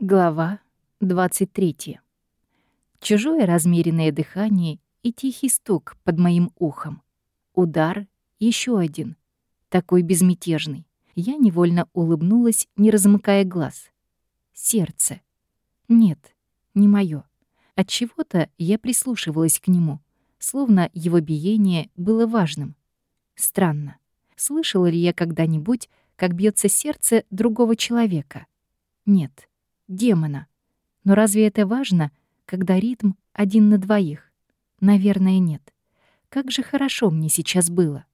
Глава 23. Чужое размеренное дыхание и тихий стук под моим ухом. Удар, еще один, такой безмятежный. Я невольно улыбнулась, не размыкая глаз. Сердце. Нет, не моё. От чего-то я прислушивалась к нему, словно его биение было важным. Странно. Слышала ли я когда-нибудь, как бьется сердце другого человека? Нет демона. Но разве это важно, когда ритм один на двоих? Наверное, нет. Как же хорошо мне сейчас было.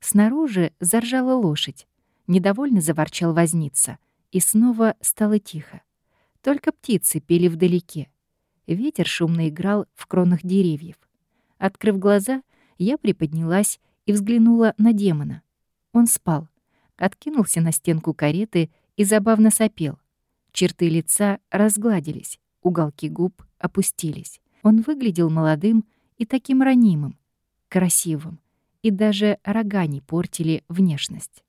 Снаружи заржала лошадь. Недовольно заворчал возница. И снова стало тихо. Только птицы пели вдалеке. Ветер шумно играл в кронах деревьев. Открыв глаза, я приподнялась и взглянула на демона. Он спал, откинулся на стенку кареты и забавно сопел. Черты лица разгладились, уголки губ опустились. Он выглядел молодым и таким ранимым, красивым, и даже рога не портили внешность.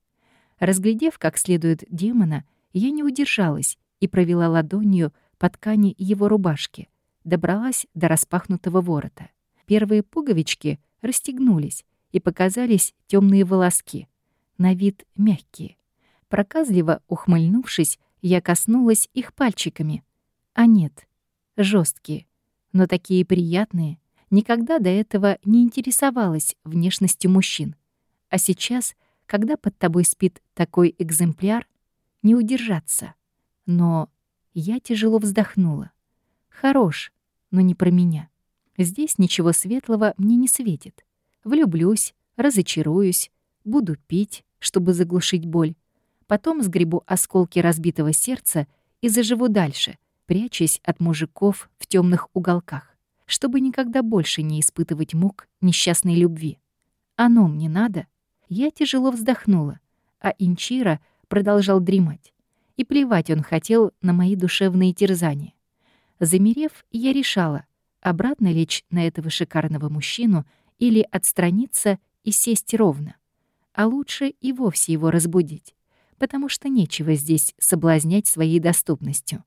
Разглядев как следует демона, я не удержалась и провела ладонью по ткани его рубашки, добралась до распахнутого ворота. Первые пуговички расстегнулись, и показались темные волоски, на вид мягкие. Проказливо ухмыльнувшись, я коснулась их пальчиками. А нет, жесткие, но такие приятные. Никогда до этого не интересовалась внешностью мужчин. А сейчас, когда под тобой спит такой экземпляр, не удержаться. Но я тяжело вздохнула. Хорош, но не про меня. Здесь ничего светлого мне не светит. Влюблюсь, разочаруюсь, буду пить, чтобы заглушить боль. Потом сгребу осколки разбитого сердца и заживу дальше, прячась от мужиков в темных уголках, чтобы никогда больше не испытывать мук несчастной любви. Оно мне надо. Я тяжело вздохнула, а Инчира продолжал дремать. И плевать он хотел на мои душевные терзания. Замерев, я решала, обратно лечь на этого шикарного мужчину или отстраниться и сесть ровно. А лучше и вовсе его разбудить потому что нечего здесь соблазнять своей доступностью.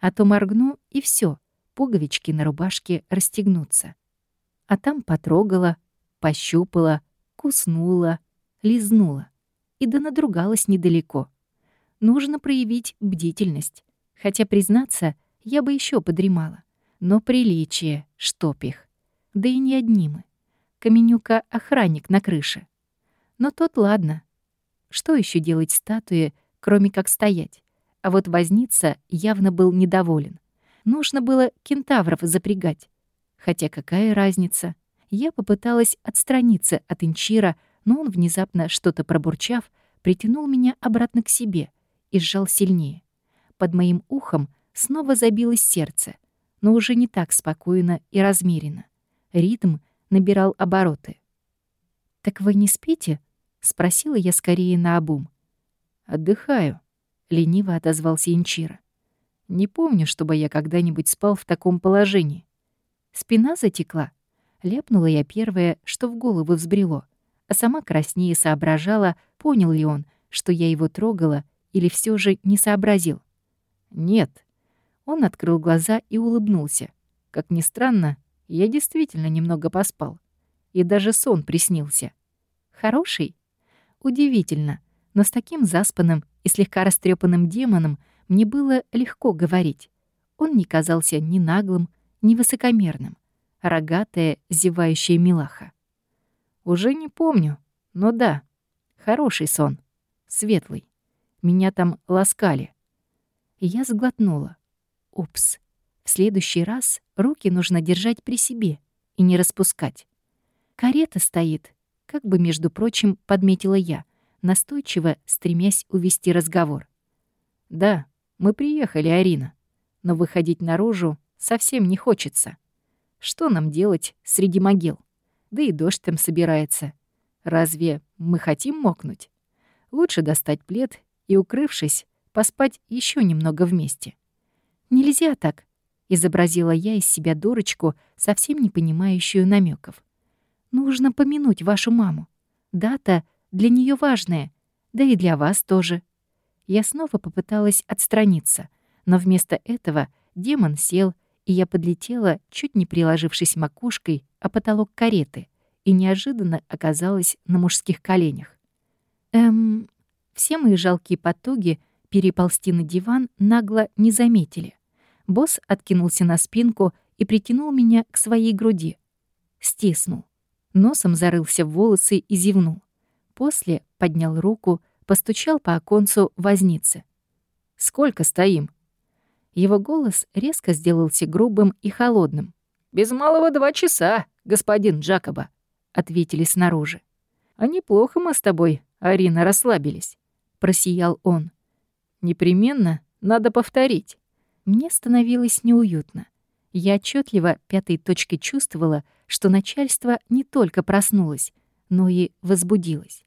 А то моргну, и все, пуговички на рубашке расстегнутся. А там потрогала, пощупала, куснула, лизнула. И да надругалась недалеко. Нужно проявить бдительность. Хотя, признаться, я бы еще подремала. Но приличие, штоп их. Да и не одни мы. Каменюка — охранник на крыше. Но тот ладно, что еще делать статуе, кроме как стоять? А вот возница явно был недоволен. Нужно было кентавров запрягать. Хотя какая разница? Я попыталась отстраниться от Инчира, но он, внезапно что-то пробурчав, притянул меня обратно к себе и сжал сильнее. Под моим ухом снова забилось сердце, но уже не так спокойно и размеренно. Ритм набирал обороты. «Так вы не спите?» — спросила я скорее наобум. «Отдыхаю», — лениво отозвался Инчира. «Не помню, чтобы я когда-нибудь спал в таком положении». Спина затекла. Ляпнула я первое, что в голову взбрело, а сама краснее соображала, понял ли он, что я его трогала, или все же не сообразил. «Нет». Он открыл глаза и улыбнулся. Как ни странно, я действительно немного поспал. И даже сон приснился. «Хороший?» Удивительно, но с таким заспанным и слегка растрепанным демоном мне было легко говорить. Он не казался ни наглым, ни высокомерным. Рогатая, зевающая милаха. Уже не помню, но да, хороший сон, светлый. Меня там ласкали. Я сглотнула. Упс. В следующий раз руки нужно держать при себе и не распускать. Карета стоит, как бы, между прочим, подметила я, настойчиво стремясь увести разговор. «Да, мы приехали, Арина, но выходить наружу совсем не хочется. Что нам делать среди могил? Да и дождь там собирается. Разве мы хотим мокнуть? Лучше достать плед и, укрывшись, поспать еще немного вместе». «Нельзя так», — изобразила я из себя дурочку, совсем не понимающую намеков. Нужно помянуть вашу маму. Дата для нее важная, да и для вас тоже. Я снова попыталась отстраниться, Но вместо этого демон сел, и я подлетела, чуть не приложившись макушкой о потолок кареты, и неожиданно оказалась на мужских коленях. Эм, все мои жалкие потуги переползти на диван нагло не заметили. Босс откинулся на спинку и притянул меня к своей груди. Стиснул. Носом зарылся в волосы и зевнул. После поднял руку, постучал по оконцу возницы. «Сколько стоим?» Его голос резко сделался грубым и холодным. «Без малого два часа, господин Джакоба», — ответили снаружи. «А неплохо мы с тобой, Арина, расслабились», — просиял он. «Непременно надо повторить». Мне становилось неуютно. Я отчетливо пятой точкой чувствовала, что начальство не только проснулось, но и возбудилось.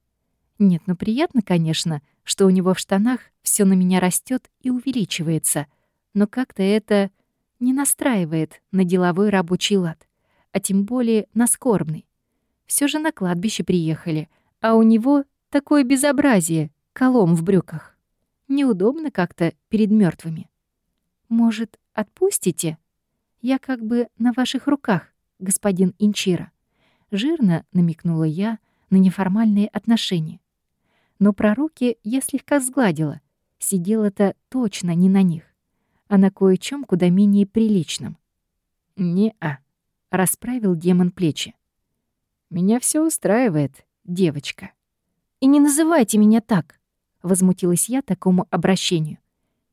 Нет, ну приятно, конечно, что у него в штанах все на меня растет и увеличивается, но как-то это не настраивает на деловой рабочий лад, а тем более на скорбный. Все же на кладбище приехали, а у него такое безобразие, колом в брюках. Неудобно как-то перед мертвыми. Может, отпустите? Я как бы на ваших руках, господин Инчира. Жирно намекнула я на неформальные отношения. Но про руки я слегка сгладила. Сидела-то точно не на них, а на кое-чем куда менее приличном. «Не-а», — расправил демон плечи. «Меня все устраивает, девочка». «И не называйте меня так», — возмутилась я такому обращению.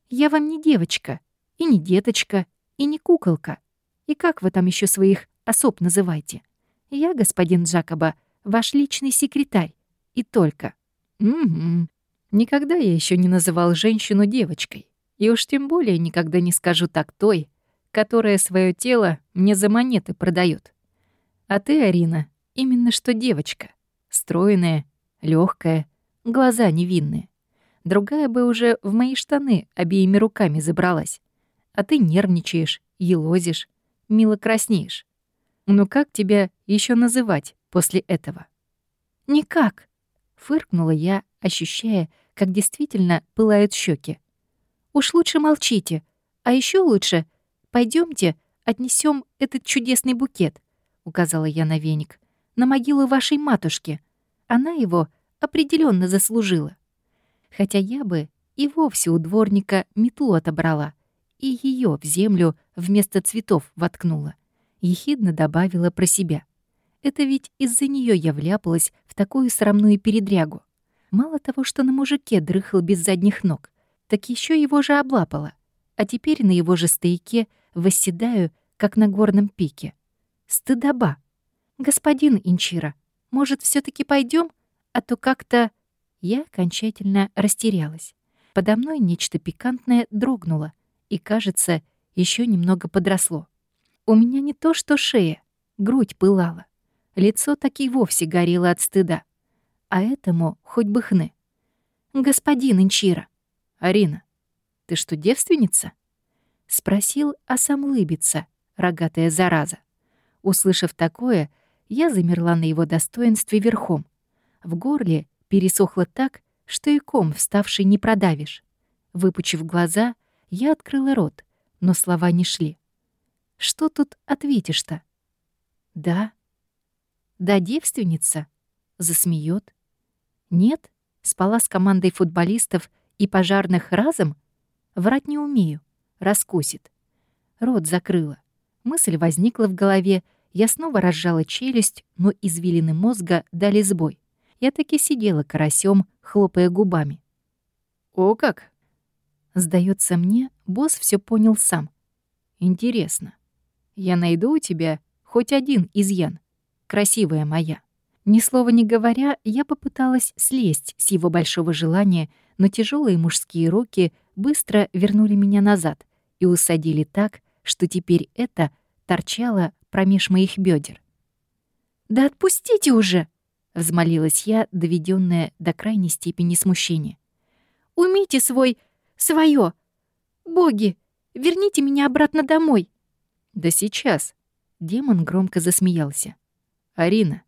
«Я вам не девочка, и не деточка, и не куколка. И как вы там еще своих особ называете? Я, господин Джакоба, ваш личный секретарь. И только. Угу. Никогда я еще не называл женщину девочкой. И уж тем более никогда не скажу так той, которая свое тело мне за монеты продает. А ты, Арина, именно что девочка. Стройная, легкая, глаза невинные. Другая бы уже в мои штаны обеими руками забралась а ты нервничаешь, елозишь, мило краснеешь. Ну как тебя еще называть после этого? Никак, фыркнула я, ощущая, как действительно пылают щеки. Уж лучше молчите, а еще лучше пойдемте отнесем этот чудесный букет, указала я на веник, на могилу вашей матушки. Она его определенно заслужила. Хотя я бы и вовсе у дворника метлу отобрала — и ее в землю вместо цветов воткнула. Ехидно добавила про себя. Это ведь из-за нее я вляпалась в такую срамную передрягу. Мало того, что на мужике дрыхал без задних ног, так еще его же облапала. А теперь на его же стояке восседаю, как на горном пике. Стыдоба. Господин Инчира, может, все таки пойдем, А то как-то... Я окончательно растерялась. Подо мной нечто пикантное дрогнуло, и, кажется, еще немного подросло. У меня не то что шея, грудь пылала. Лицо так и вовсе горело от стыда. А этому хоть бы хны. «Господин Инчира». «Арина, ты что, девственница?» Спросил, а сам лыбится, рогатая зараза. Услышав такое, я замерла на его достоинстве верхом. В горле пересохло так, что и ком вставший не продавишь. Выпучив глаза, я открыла рот, но слова не шли. Что тут ответишь-то? Да. Да, девственница. Засмеет. Нет, спала с командой футболистов и пожарных разом? Врать не умею. Раскусит. Рот закрыла. Мысль возникла в голове. Я снова разжала челюсть, но извилины мозга дали сбой. Я таки сидела карасем, хлопая губами. «О как! Сдается мне, босс все понял сам. Интересно. Я найду у тебя хоть один изъян, красивая моя. Ни слова не говоря, я попыталась слезть с его большого желания, но тяжелые мужские руки быстро вернули меня назад и усадили так, что теперь это торчало промеж моих бедер. «Да отпустите уже!» — взмолилась я, доведенная до крайней степени смущения. «Умейте свой свое. Боги, верните меня обратно домой. Да сейчас. Демон громко засмеялся. Арина,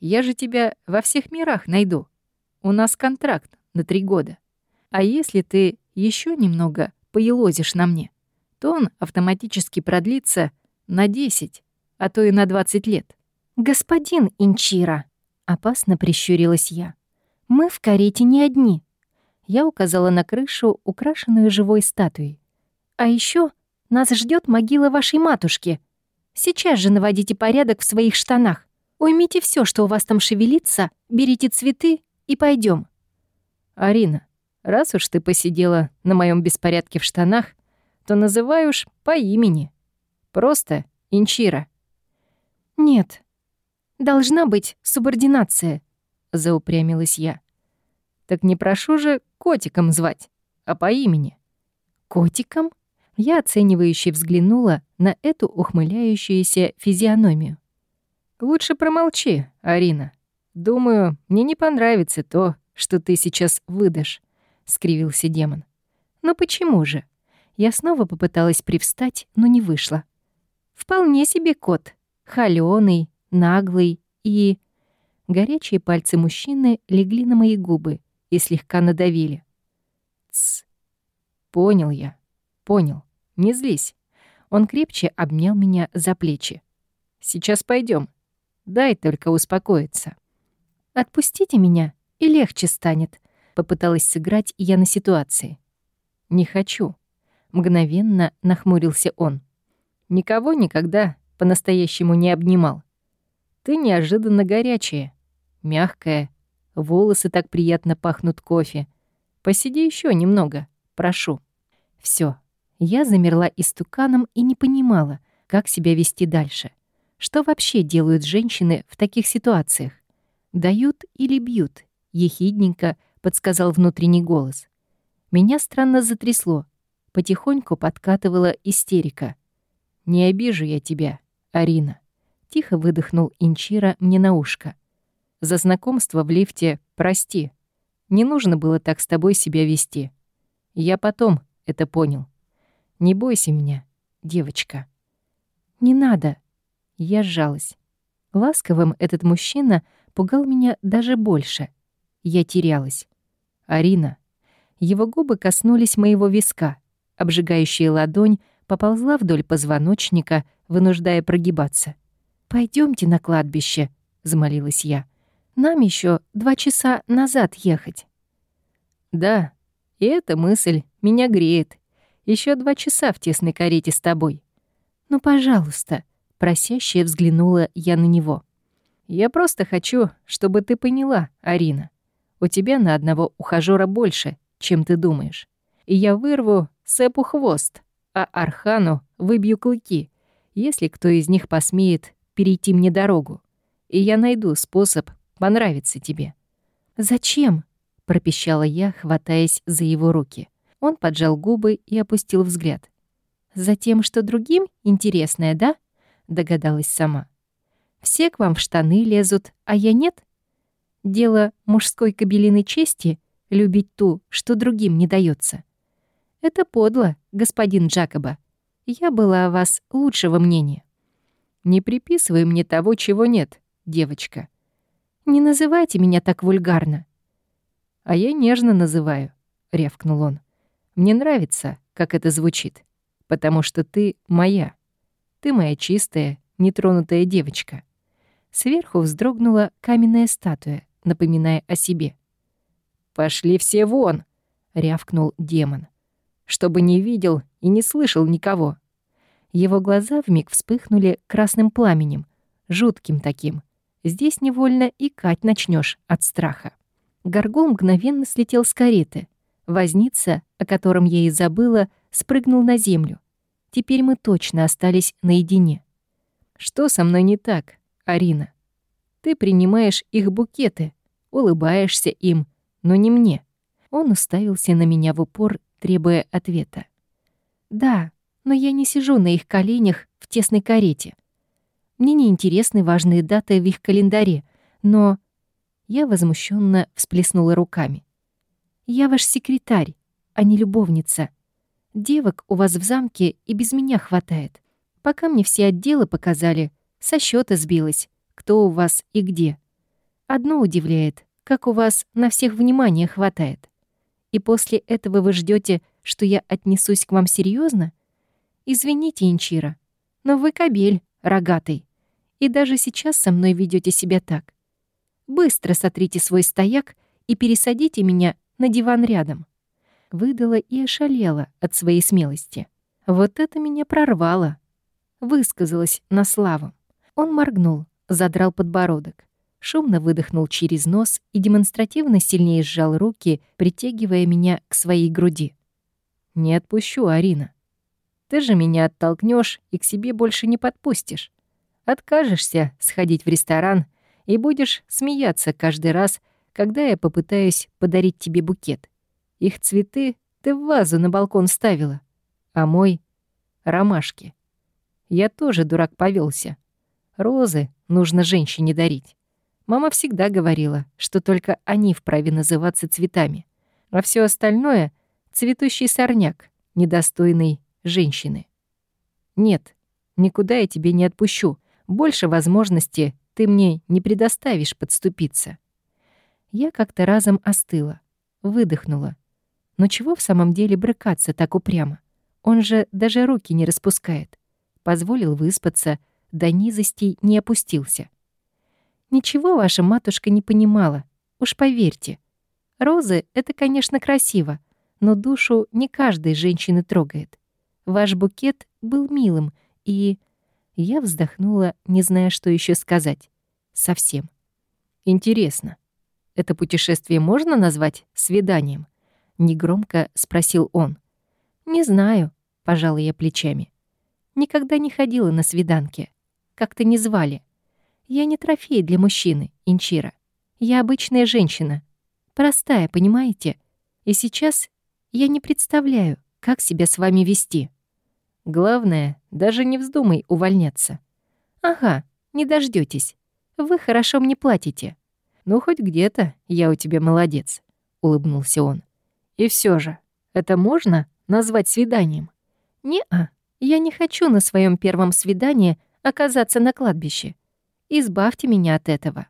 я же тебя во всех мирах найду. У нас контракт на три года. А если ты еще немного поелозишь на мне, то он автоматически продлится на 10, а то и на 20 лет. «Господин Инчира!» — опасно прищурилась я. «Мы в карете не одни». Я указала на крышу, украшенную живой статуей. «А еще нас ждет могила вашей матушки. Сейчас же наводите порядок в своих штанах. Уймите все, что у вас там шевелится, берите цветы и пойдем. «Арина, раз уж ты посидела на моем беспорядке в штанах, то называй уж по имени. Просто Инчира». «Нет, Должна быть субординация», — заупрямилась я. «Так не прошу же котиком звать, а по имени». «Котиком?» Я оценивающе взглянула на эту ухмыляющуюся физиономию. «Лучше промолчи, Арина. Думаю, мне не понравится то, что ты сейчас выдашь», — скривился демон. «Но почему же?» Я снова попыталась привстать, но не вышло. «Вполне себе кот. Холёный, наглый и... Горячие пальцы мужчины легли на мои губы и слегка надавили. Тс. Понял я. Понял. Не злись. Он крепче обнял меня за плечи. Сейчас пойдем. Дай только успокоиться. Отпустите меня, и легче станет. Попыталась сыграть я на ситуации. Не хочу. Мгновенно нахмурился он. Никого никогда по-настоящему не обнимал. Ты неожиданно горячая, мягкая, волосы так приятно пахнут кофе. Посиди еще немного, прошу. Все. Я замерла истуканом и не понимала, как себя вести дальше. Что вообще делают женщины в таких ситуациях? Дают или бьют? Ехидненько подсказал внутренний голос. Меня странно затрясло. Потихоньку подкатывала истерика. «Не обижу я тебя, Арина». Тихо выдохнул Инчира мне на ушко. «За знакомство в лифте прости. Не нужно было так с тобой себя вести. Я потом это понял. Не бойся меня, девочка». «Не надо». Я сжалась. Ласковым этот мужчина пугал меня даже больше. Я терялась. «Арина». Его губы коснулись моего виска. Обжигающая ладонь поползла вдоль позвоночника, вынуждая прогибаться. Пойдемте на кладбище», — замолилась я. «Нам еще два часа назад ехать». «Да, и эта мысль меня греет. Еще два часа в тесной карете с тобой». «Ну, пожалуйста», — просящая взглянула я на него. «Я просто хочу, чтобы ты поняла, Арина. У тебя на одного ухажёра больше, чем ты думаешь. И я вырву Сэпу хвост, а Архану выбью клыки, если кто из них посмеет перейти мне дорогу, и я найду способ понравиться тебе». «Зачем?» — пропищала я, хватаясь за его руки. Он поджал губы и опустил взгляд. «Затем, что другим интересное, да?» — догадалась сама. «Все к вам в штаны лезут, а я нет? Дело мужской кабелиной чести — любить ту, что другим не дается. Это подло, господин Джакоба. Я была о вас лучшего мнения. Не приписывай мне того, чего нет, девочка. Не называйте меня так вульгарно. А я нежно называю, рявкнул он. Мне нравится, как это звучит, потому что ты моя. Ты моя чистая, нетронутая девочка. Сверху вздрогнула каменная статуя, напоминая о себе. «Пошли все вон!» — рявкнул демон. «Чтобы не видел и не слышал никого. Его глаза вмиг вспыхнули красным пламенем, жутким таким. Здесь невольно и кать начнешь от страха. Горгул мгновенно слетел с кареты. Возница, о котором я и забыла, спрыгнул на землю. Теперь мы точно остались наедине. Что со мной не так, Арина? Ты принимаешь их букеты, улыбаешься им, но не мне. Он уставился на меня в упор, требуя ответа. «Да, но я не сижу на их коленях в тесной карете. Мне не интересны важные даты в их календаре, но... Я возмущенно всплеснула руками. «Я ваш секретарь, а не любовница. Девок у вас в замке и без меня хватает. Пока мне все отделы показали, со счета сбилась, кто у вас и где. Одно удивляет, как у вас на всех внимания хватает. И после этого вы ждете, что я отнесусь к вам серьезно? Извините, Инчира, но вы кобель, рогатый. И даже сейчас со мной ведете себя так. Быстро сотрите свой стояк и пересадите меня на диван рядом. Выдала и ошалела от своей смелости. Вот это меня прорвало. Высказалась на славу. Он моргнул, задрал подбородок шумно выдохнул через нос и демонстративно сильнее сжал руки, притягивая меня к своей груди. «Не отпущу, Арина. Ты же меня оттолкнешь и к себе больше не подпустишь. Откажешься сходить в ресторан и будешь смеяться каждый раз, когда я попытаюсь подарить тебе букет. Их цветы ты в вазу на балкон ставила, а мой — ромашки. Я тоже дурак повелся. Розы нужно женщине дарить. Мама всегда говорила, что только они вправе называться цветами, а все остальное — цветущий сорняк, недостойный женщины. Нет, никуда я тебе не отпущу. Больше возможности ты мне не предоставишь подступиться. Я как-то разом остыла, выдохнула. Но чего в самом деле брыкаться так упрямо? Он же даже руки не распускает. Позволил выспаться, до низостей не опустился. Ничего ваша матушка не понимала, уж поверьте. Розы — это, конечно, красиво, но душу не каждой женщины трогает. Ваш букет был милым, и... Я вздохнула, не зная, что еще сказать. Совсем. Интересно, это путешествие можно назвать свиданием? Негромко спросил он. Не знаю, пожала я плечами. Никогда не ходила на свиданки. Как-то не звали. Я не трофей для мужчины, Инчира. Я обычная женщина. Простая, понимаете? И сейчас я не представляю, как себя с вами вести. Главное, даже не вздумай увольняться. Ага, не дождётесь. Вы хорошо мне платите. Ну, хоть где-то я у тебя молодец, улыбнулся он. И все же, это можно назвать свиданием? Не-а, я не хочу на своем первом свидании оказаться на кладбище. Избавьте меня от этого.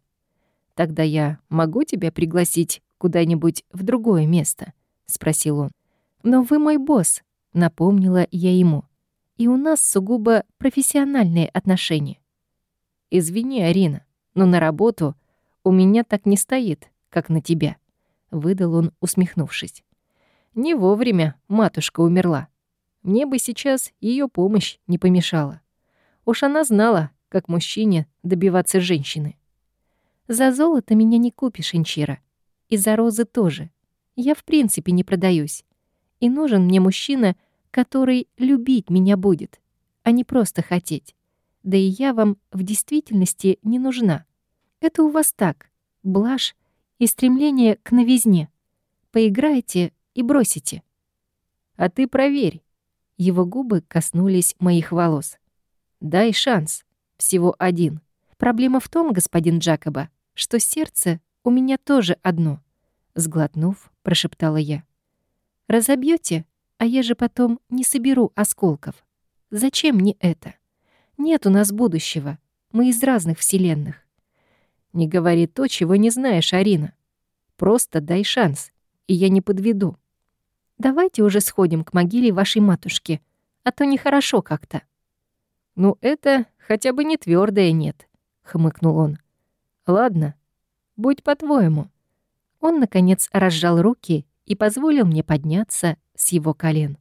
Тогда я могу тебя пригласить куда-нибудь в другое место?» — спросил он. «Но вы мой босс», — напомнила я ему. «И у нас сугубо профессиональные отношения». «Извини, Арина, но на работу у меня так не стоит, как на тебя», — выдал он, усмехнувшись. «Не вовремя матушка умерла. Мне бы сейчас ее помощь не помешала. Уж она знала, как мужчине добиваться женщины. За золото меня не купишь, Инчира. И за розы тоже. Я в принципе не продаюсь. И нужен мне мужчина, который любить меня будет, а не просто хотеть. Да и я вам в действительности не нужна. Это у вас так, блажь и стремление к новизне. Поиграйте и бросите. А ты проверь. Его губы коснулись моих волос. Дай шанс. Всего один. Проблема в том, господин Джакоба, что сердце у меня тоже одно. Сглотнув, прошептала я. Разобьете, а я же потом не соберу осколков. Зачем мне это? Нет у нас будущего. Мы из разных вселенных. Не говори то, чего не знаешь, Арина. Просто дай шанс, и я не подведу. Давайте уже сходим к могиле вашей матушки, а то нехорошо как-то. Ну, это хотя бы не твердое нет», — хмыкнул он. «Ладно, будь по-твоему». Он, наконец, разжал руки и позволил мне подняться с его колен.